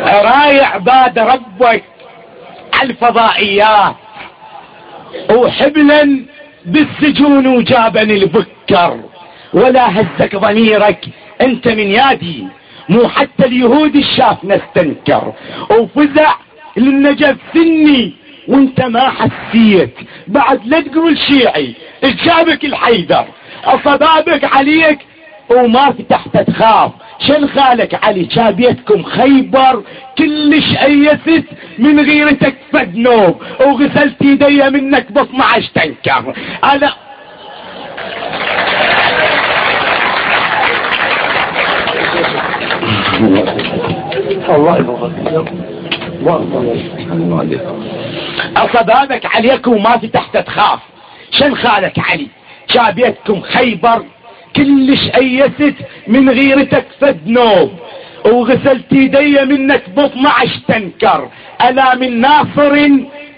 راي عباد ربك. الفضائيات. وحبلا بالسجون وجابني البكر. ولا هزك ضميرك. انت من يادي. مو حتى اليهود الشاف نستنكر. وفزع للنجف سني. وانت ما حسيت. بعد لا تقول شيعي. اجابك الحيدر؟ اصبابك عليك. وما فتحت تخاف. شن خالك علي؟ جابيتكم خيبر كلش أيست من غيرتك فدنوب. وغسلت يدي منك ما عش تنكر أنا الله يبارك اصبابك عليكم وما فتحت تخاف. شن خالك علي؟ جابيتكم خيبر كلش أيست من غيرتك فد نوب. وغسلت يدي منك ب 12 تنكر. ألا من ناصر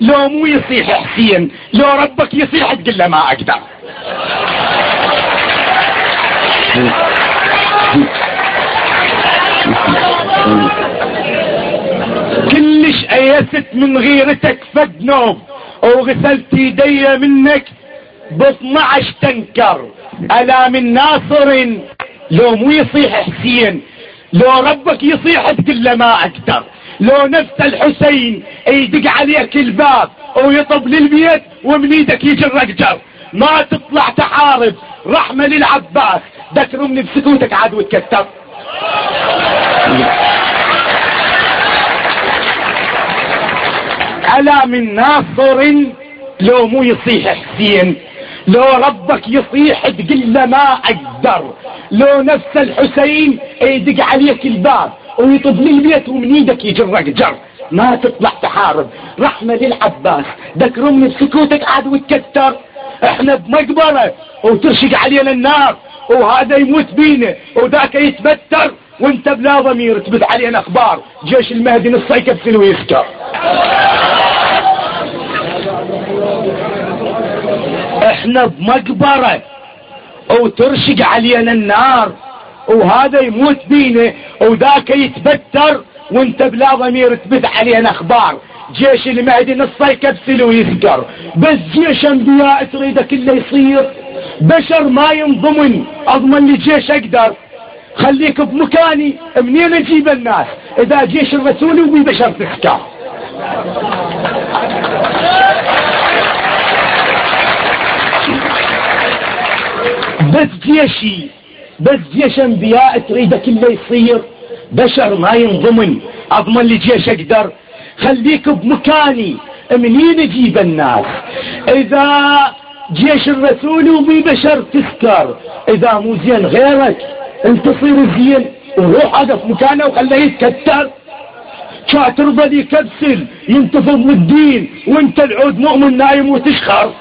لو مو يصيح حسين. لو ربك يصيح تقول له ما أقدر. كلش أيست من غيرتك فد نوب. وغسلت يدي منك ب 12 تنكر. ألا من ناصر؟ لو مو يصيح حسين لو ربك يصيح تقول له ما أقدر. لو نفس الحسين يدق عليك الباب ويطب للبيت ومن إيدك يجي الرقجر. ما تطلع تحارب. رحمة للعباس. ذكروا بسكوتك عاد وتكتر. ألا من ناصر؟ لو مو يصيح حسين. لو ربك يصيح تقل ما أقدر. لو نفس الحسين يدق عليك الباب ويطب لي البيت ومن إيدك يجرك جر ما تطلع تحارب. رحمة للعباس. ذكروا بسكوتك عاد وتكتر. إحنا بمقبرة وترشق علينا النار. وهذا يموت بينا. وذاك يتبتر. وانت بلا ضمير تبث علينا أخبار. جيش المهدي نص يكفل ويسكر إحنا بمقبرة. وترشق علينا النار. وهذا يموت بينا. وذاك يتبتر. وانت بلا ضمير تبث علينا أخبار. جيش المهدي نص يكبسل ويسكر بس جيش أنبياء تريده كله يصير. بشر ما ينضمن. أضمن لي جيش أقدر. خليك بمكاني. منين أجيب الناس؟ إذا جيش الرسول وبي بشر تختار بس جيشي بس جيش أنبياء تريده كله يصير. بشر ما ينضمن أضمن لي جيش أقدر. خليك بمكاني منين أجيب الناس. إذا جيش الرسول وبي بشر تسكر إذا مو زين غيرك أنت صير زين. وروح اقف مكانه وخليه يتكتر. ترضى لي كبسل ينتفض من الدين وانت العود مؤمن نايم وتشخر.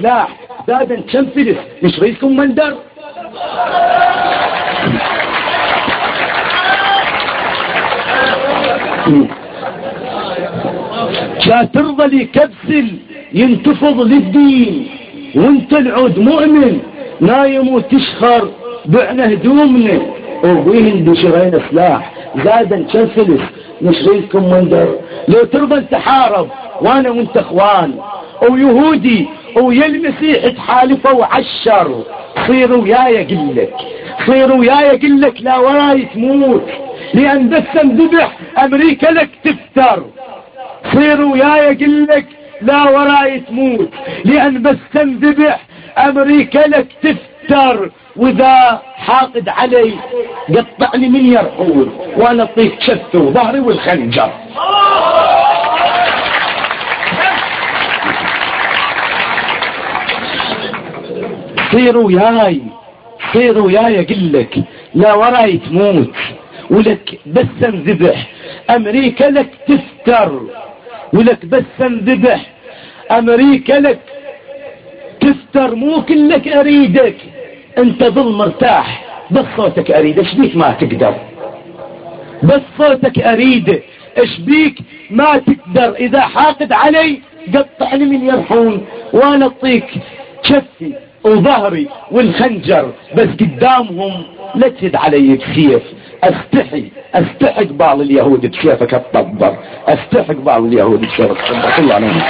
لا. دادا كم فلس نشريكم مندر لا ترضى لي كبسل ينتفض للدين وانت العود مؤمن نايم وتشخر بعنا هدومنا. وبين بشرين سلاح زادا كفلس نشريكم مندر لو ترضى تحارب وأنا وأنت إخوان. ويهودي ويا المسيح تحالفه وعشر. صير وياي قلك صير وياي قلك لا وراي تموت. لأن بس انذبح أمريكا لك تفتر. صير وياي قلك لا وراي تموت. لأن بس انذبح أمريكا لك تفتر. وإذا حاقد علي قطعني من يرحول وأنا اطيك شث وظهري والخنجر. صير وياي صير وياي أقول لك لا وراي تموت ولك بس أنذبح أمريكا لك تفتر ولك بس أنذبح أمريكا لك تفتر مو كلك أريدك أنت ظل مرتاح بس صوتك أريد إيش بيك ما تقدر؟ بس صوتك أريد إيش بيك ما تقدر؟ إذا حاقد علي قطعني من يرحون وأنا اطيك كفي. وظهري والخنجر بس قدامهم لا تشد علي بسيف أستحي استحي قبال اليهود بسيفك الطبر استحي قبال اليهود بسيفك الطبر كل عليهم.